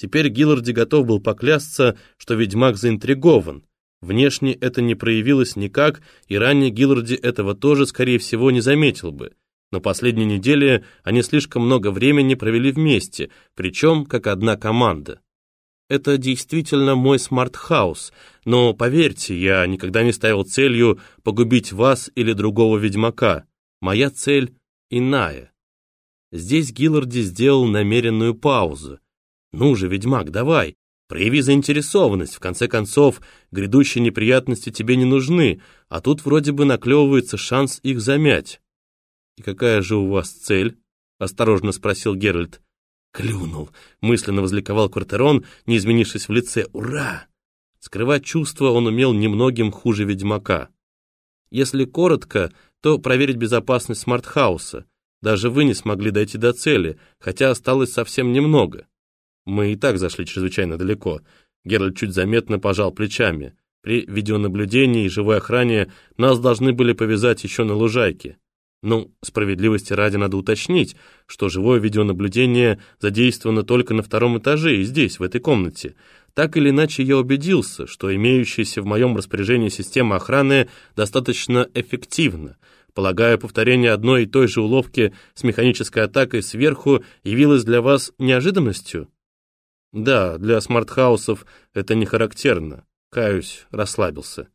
Теперь Гилларди готов был поклясться, что ведьмак заинтригован. Внешне это не проявилось никак, и ранее Гилларди этого тоже, скорее всего, не заметил бы. Но последние недели они слишком много времени провели вместе, причем как одна команда. Это действительно мой смарт-хаус, но поверьте, я никогда не ставил целью погубить вас или другого ведьмака. Моя цель иная. Здесь Гилларди сделал намеренную паузу. «Ну же, ведьмак, давай, прояви заинтересованность, в конце концов, грядущие неприятности тебе не нужны, а тут вроде бы наклевывается шанс их замять». «И какая же у вас цель?» — осторожно спросил Геральт. «Клюнул», — мысленно возликовал Квартерон, не изменившись в лице. «Ура!» Скрывать чувства он умел немногим хуже ведьмака. Если коротко, то проверить безопасность смартхауса. Даже вы не смогли дойти до цели, хотя осталось совсем немного. Мы и так зашли чрезвычайно далеко. Геральт чуть заметно пожал плечами. При видеонаблюдении и живой охране нас должны были повязать еще на лужайке. Ну, справедливости ради надо уточнить, что живое видеонаблюдение задействовано только на втором этаже и здесь, в этой комнате. Так или иначе, я убедился, что имеющаяся в моем распоряжении система охраны достаточно эффективна. Полагаю, повторение одной и той же уловки с механической атакой сверху явилось для вас неожиданностью? Да, для смартхаусов это не характерно. Каюсь, расслабился.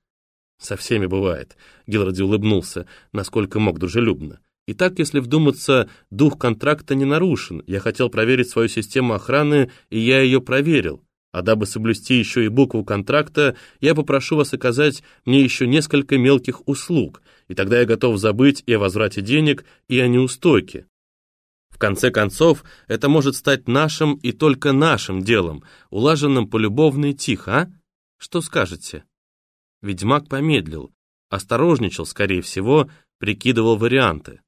Со всеми бывает. Гиларди улыбнулся, насколько мог дружелюбно. Итак, если вдуматься, дух контракта не нарушен. Я хотел проверить свою систему охраны, и я ее проверил. А дабы соблюсти еще и букву контракта, я попрошу вас оказать мне еще несколько мелких услуг, и тогда я готов забыть и о возврате денег, и о неустойке. В конце концов, это может стать нашим и только нашим делом, улаженным полюбовно и тихо, а? Что скажете?» Ведьмак помедлил, осторожничал, скорее всего, прикидывал варианты.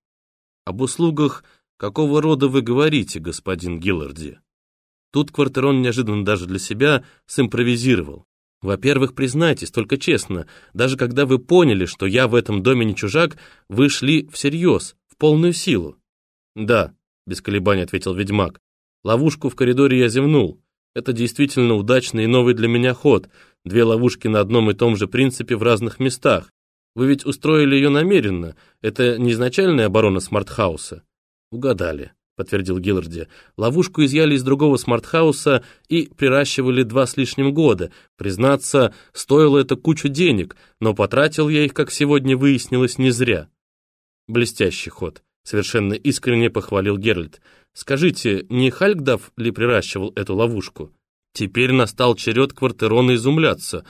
«Об услугах какого рода вы говорите, господин Гилларди?» Тут Квартерон неожиданно даже для себя симпровизировал. Во-первых, признайтесь, только честно, даже когда вы поняли, что я в этом доме не чужак, вы шли всерьез, в полную силу. Да, без колебаний ответил ведьмак. Ловушку в коридоре я зевнул. Это действительно удачный и новый для меня ход. Две ловушки на одном и том же принципе в разных местах. Вы ведь устроили ее намеренно. Это не изначальная оборона смартхауса. Угадали подтвердил Гилларди. Ловушку изъяли из другого смартхауса и приращивали два с лишним года. Признаться, стоило это кучу денег, но потратил я их, как сегодня выяснилось, не зря. Блестящий ход. Совершенно искренне похвалил Геральт. Скажите, не Хальгдав ли приращивал эту ловушку? Теперь настал черед Квартерона изумляться.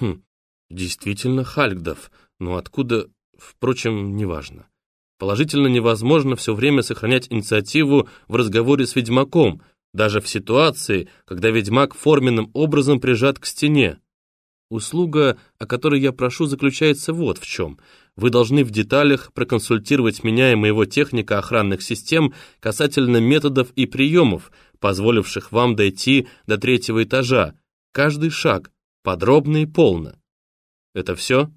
Хм, действительно Хальгдав. Но откуда... Впрочем, неважно. Положительно невозможно все время сохранять инициативу в разговоре с ведьмаком, даже в ситуации, когда ведьмак форменным образом прижат к стене. Услуга, о которой я прошу, заключается вот в чем. Вы должны в деталях проконсультировать меня и моего техника охранных систем касательно методов и приемов, позволивших вам дойти до третьего этажа. Каждый шаг, подробно и полно. Это все?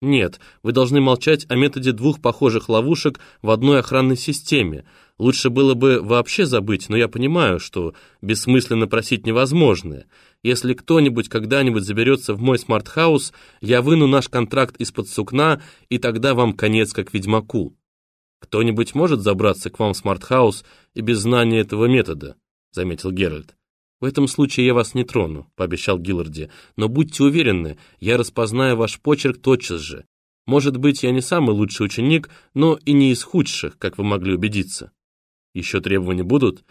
Нет, вы должны молчать о методе двух похожих ловушек в одной охранной системе. Лучше было бы вообще забыть, но я понимаю, что бессмысленно просить невозможное. Если кто-нибудь когда-нибудь заберется в мой смарт-хаус, я выну наш контракт из-под сукна, и тогда вам конец как ведьмаку. Кто-нибудь может забраться к вам в смарт-хаус и без знания этого метода, заметил Геральт. «В этом случае я вас не трону», — пообещал Гилларди. «Но будьте уверены, я распознаю ваш почерк тотчас же. Может быть, я не самый лучший ученик, но и не из худших, как вы могли убедиться». «Еще требования будут?»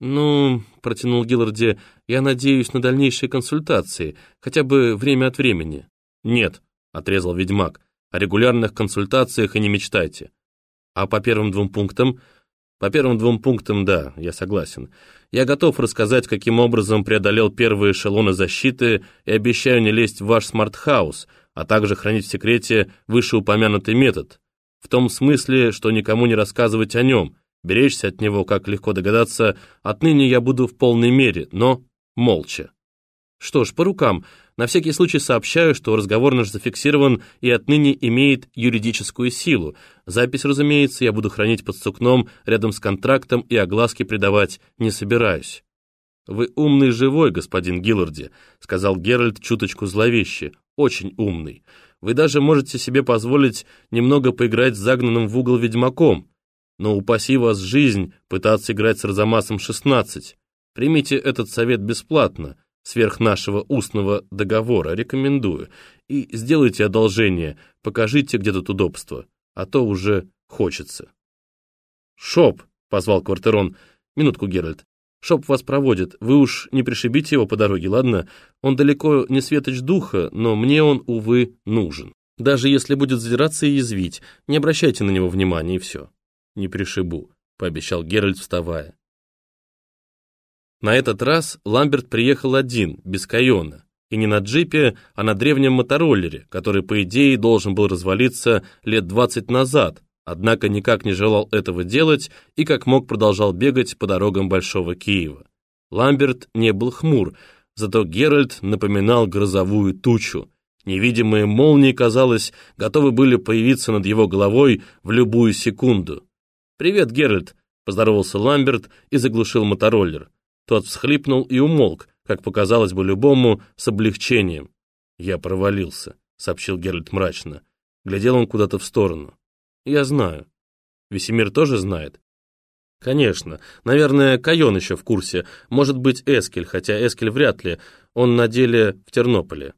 «Ну», — протянул Гилларди, — «я надеюсь на дальнейшие консультации, хотя бы время от времени». «Нет», — отрезал ведьмак, — «о регулярных консультациях и не мечтайте». «А по первым двум пунктам?» «По первым двум пунктам, да, я согласен. Я готов рассказать, каким образом преодолел первые эшелоны защиты и обещаю не лезть в ваш смарт-хаус, а также хранить в секрете вышеупомянутый метод. В том смысле, что никому не рассказывать о нем, беречься от него, как легко догадаться, отныне я буду в полной мере, но молча. Что ж, по рукам. На всякий случай сообщаю, что разговор наш зафиксирован и отныне имеет юридическую силу. Запись, разумеется, я буду хранить под сукном рядом с контрактом и огласки придавать не собираюсь. «Вы умный живой, господин Гилларди», — сказал Геральт чуточку зловеще, «очень умный. Вы даже можете себе позволить немного поиграть с загнанным в угол ведьмаком, но упаси вас жизнь пытаться играть с Арзамасом 16. Примите этот совет бесплатно, сверх нашего устного договора, рекомендую, и сделайте одолжение, покажите, где тут удобства, а то уже хочется». «Шоп», — позвал Квартерон, — «минутку, Геральт, Шоп вас проводит, вы уж не пришибите его по дороге, ладно? Он далеко не светоч духа, но мне он, увы, нужен. Даже если будет задираться и язвить, не обращайте на него внимания и все. Не пришибу, пообещал Геральт, вставая. На этот раз Ламберт приехал один, без Кайона. И не на джипе, а на древнем мотороллере, который, по идее, должен был развалиться лет 20 назад, однако никак не желал этого делать и как мог продолжал бегать по дорогам Большого Киева. Ламберт не был хмур, зато Геральт напоминал грозовую тучу. Невидимые молнии, казалось, готовы были появиться над его головой в любую секунду. «Привет, Геральт!» — поздоровался Ламберт и заглушил мотороллер. Тот всхлипнул и умолк, как показалось бы любому, с облегчением. «Я провалился», — сообщил Геральт мрачно. Глядел он куда-то в сторону. Я знаю. Весемир тоже знает? Конечно. Наверное, Кайон еще в курсе. Может быть, Эскель, хотя Эскель вряд ли. Он на деле в Тернополе.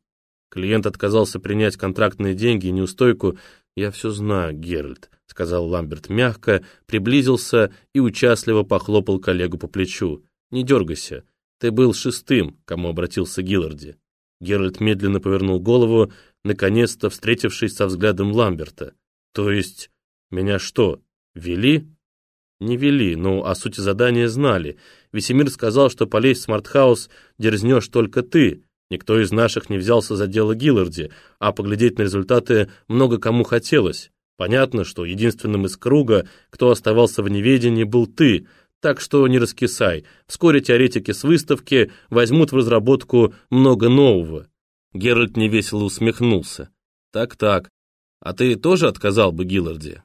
Клиент отказался принять контрактные деньги и неустойку. «Я все знаю, Геральт», — сказал Ламберт мягко, приблизился и участливо похлопал коллегу по плечу. «Не дергайся. Ты был шестым, к кому обратился Гилларди». Геральт медленно повернул голову, наконец-то встретившись со взглядом Ламберта. «То есть меня что, вели? Не вели, но о сути задания знали. Весемир сказал, что полезть в смартхаус дерзнешь только ты. Никто из наших не взялся за дело Гилларди, а поглядеть на результаты много кому хотелось. Понятно, что единственным из круга, кто оставался в неведении, был ты, так что не раскисай. Вскоре теоретики с выставки возьмут в разработку много нового. Геральт невесело усмехнулся. Так-так. А ты тоже отказал бы Гилларди?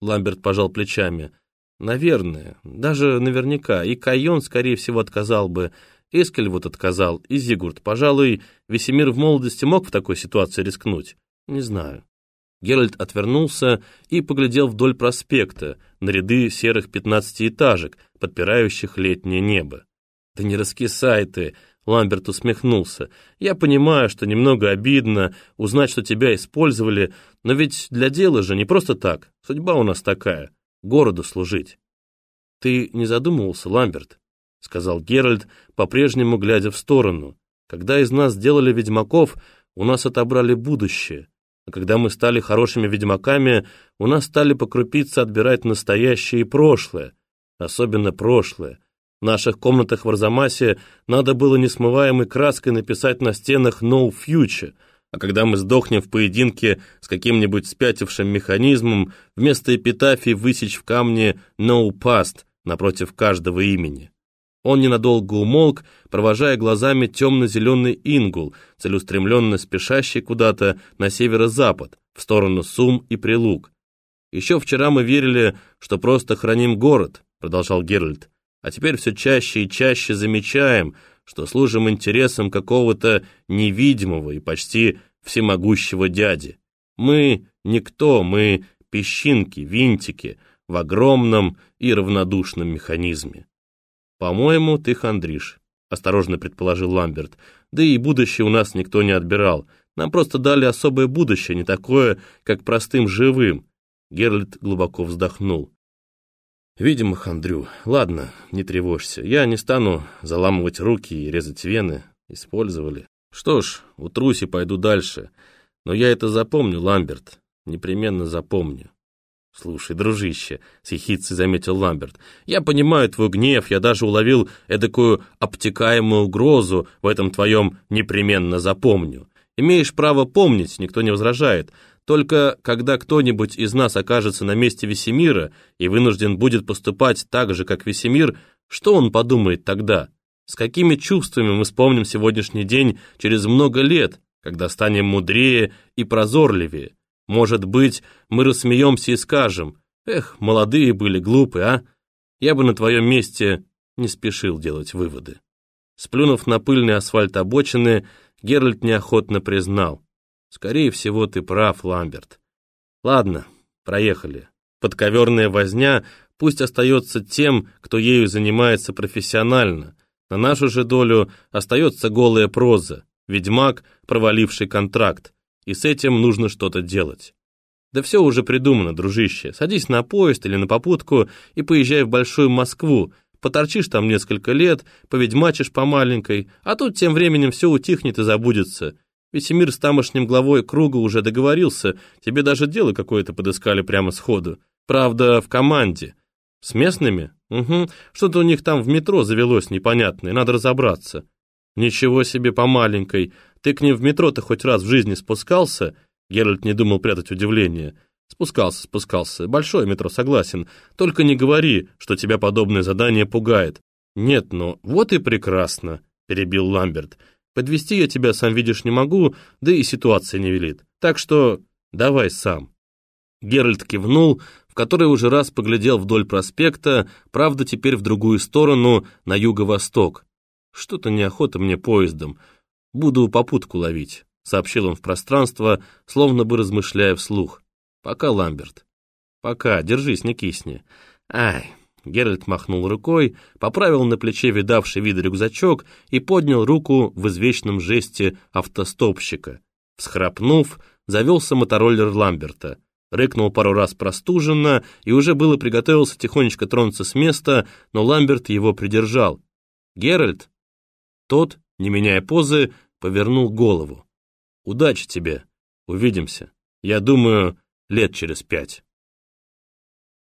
Ламберт пожал плечами. Наверное, даже наверняка. И Кайон, скорее всего, отказал бы. Эскель вот отказал, и Зигурд. Пожалуй, Весемир в молодости мог в такой ситуации рискнуть. Не знаю. Геральт отвернулся и поглядел вдоль проспекта, на ряды серых пятнадцатиэтажек, подпирающих летнее небо. «Да не раскисай ты!» — Ламберт усмехнулся. «Я понимаю, что немного обидно узнать, что тебя использовали, но ведь для дела же не просто так. Судьба у нас такая — городу служить. Ты не задумывался, Ламберт? — сказал Геральт, по-прежнему глядя в сторону. Когда из нас сделали ведьмаков, у нас отобрали будущее. А когда мы стали хорошими ведьмаками, у нас стали по крупице отбирать настоящее и прошлое. Особенно прошлое. В наших комнатах в Арзамасе надо было несмываемой краской написать на стенах «No Future», а когда мы сдохнем в поединке с каким-нибудь спятившим механизмом, вместо эпитафии высечь в камне «No Past» напротив каждого имени. Он ненадолго умолк, провожая глазами темно-зеленый ингул, целеустремленно спешащий куда-то на северо-запад, в сторону Сум и Прилук. «Еще вчера мы верили, что просто храним город», — продолжал Геральт, «а теперь все чаще и чаще замечаем, что служим интересам какого-то невидимого и почти всемогущего дяди. Мы никто, мы песчинки, винтики в огромном и равнодушном механизме. «По-моему, ты хандришь», — осторожно предположил Ламберт. «Да и будущее у нас никто не отбирал. Нам просто дали особое будущее, не такое, как простым живым». Геральт глубоко вздохнул. Видимо, хандрю. Ладно, не тревожься. Я не стану заламывать руки и резать вены. Использовали. Что ж, утрусь и пойду дальше. Но я это запомню, Ламберт. Непременно запомню. «Слушай, дружище», — с заметил Ламберт, «я понимаю твой гнев, я даже уловил эдакую обтекаемую угрозу в этом твоем «непременно запомню». Имеешь право помнить, никто не возражает, только когда кто-нибудь из нас окажется на месте Весемира и вынужден будет поступать так же, как Весемир, что он подумает тогда? С какими чувствами мы вспомним сегодняшний день через много лет, когда станем мудрее и прозорливее? Может быть, мы рассмеемся и скажем, «Эх, молодые были, глупые, а?» Я бы на твоем месте не спешил делать выводы. Сплюнув на пыльный асфальт обочины, Геральт неохотно признал. «Скорее всего, ты прав, Ламберт. Ладно, проехали. Подковерная возня пусть остается тем, кто ею занимается профессионально. На нашу же долю остается голая проза, ведьмак, проваливший контракт, и с этим нужно что-то делать. Да все уже придумано, дружище. Садись на поезд или на попутку и поезжай в Большую Москву, поторчишь там несколько лет, поведьмачишь по маленькой, а тут тем временем все утихнет и забудется. Ведь Эмир с тамошним главой круга уже договорился, тебе даже дело какое-то подыскали прямо сходу. Правда, в команде. С местными? Угу. Что-то у них там в метро завелось непонятное, надо разобраться. Ничего себе по маленькой. Ты к ним в метро-то хоть раз в жизни спускался? Геральт не думал прятать удивление. Спускался, спускался. Большое метро, согласен. Только не говори, что тебя подобное задание пугает. Нет, ну, вот и прекрасно, перебил Ламберт. Подвести я тебя, сам видишь, не могу, да и ситуация не велит. Так что давай сам. Геральт кивнул, в который уже раз поглядел вдоль проспекта, правда, теперь в другую сторону, на юго-восток. «Что-то неохота мне поездом. Буду попутку ловить», — сообщил он в пространство, словно бы размышляя вслух. «Пока, Ламберт». «Пока, держись, не кисни». «Ай». Геральт махнул рукой, поправил на плече видавший вид рюкзачок и поднял руку в извечном жесте автостопщика. Всхрапнув, завелся мотороллер Ламберта рыкнул пару раз простуженно и уже было приготовился тихонечко тронуться с места, но Ламберт его придержал. «Геральт?» Тот, не меняя позы, повернул голову. «Удачи тебе. Увидимся. Я думаю, лет через пять».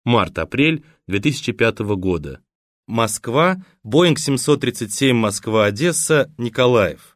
Март-апрель 2005 года. Москва, Боинг 737 Москва-Одесса, Николаев.